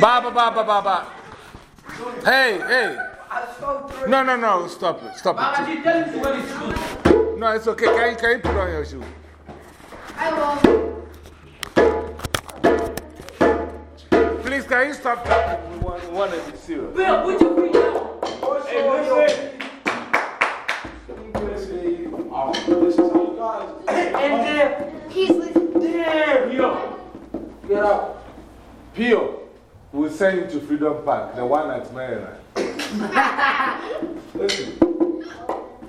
Baba, Baba, Baba. Hey, hey. No, no, no, stop it. Stop it. No, it's okay. Can you, can you put on your shoe? I will. Please, can you stop talking? We want, we want to be serious. Bill, put your feet down. Hey, listen. This is how you guys. And then, He's listening. damn, yo. Get out. Pio, we'll send you to Freedom Park, the one at Maryland. Listen.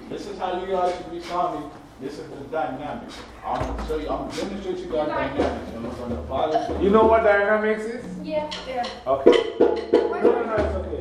This is how you guys should be me. This is the dynamic. I'm going to show you, I'm going to demonstrate you guys dynamics. And we're going to You know what dynamics is? Yeah. Yeah. Okay. No, no, no, it's okay.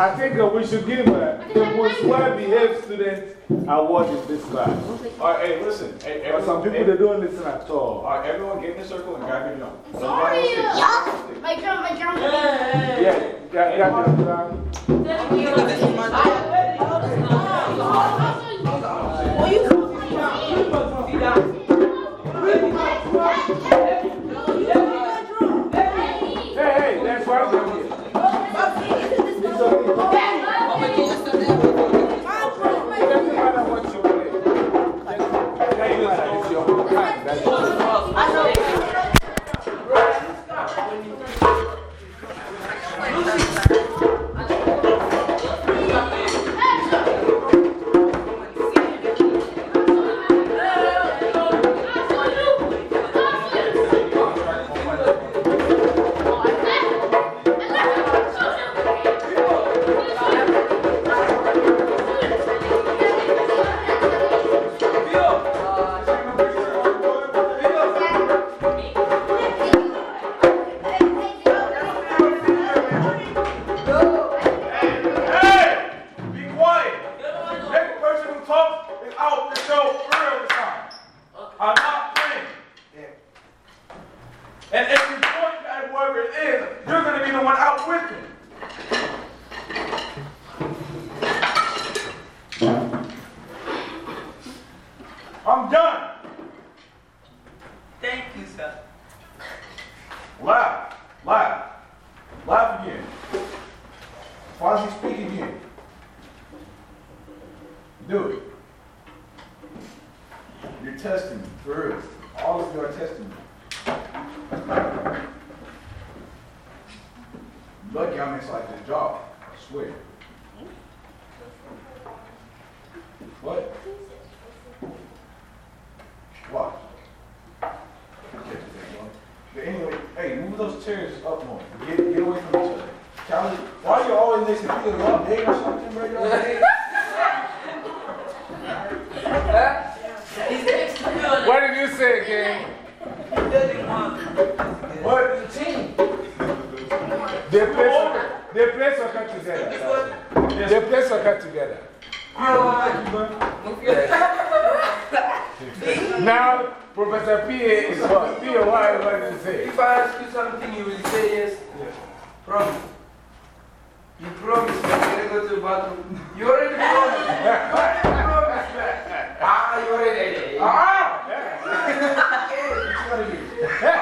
I think uh, we should give uh, the most well behaved student award in this class. Alright, hey, listen. Hey, everyone, some people, hey, they don't listen at all. Alright, everyone get in a circle and grab your drum. sorry. Everybody My drum, my drum. Yeah, got, got the drum. Hey, it is, you're going to be the one out with me. Those chairs up more. Get, get away from each other. Callie, why are you always next to people? Y'all dating or something, bro? Y'all dating? He's next to Bill. What did you say again? What? They play soccer, they play soccer together. They play soccer together. Now, Professor P.A. is what? P.A. What is did you say? If I ask you something, you will say yes. Yeah. Promise. You promise me you go to the bathroom. You already promised. you already promised. ah, you already. Ah! okay.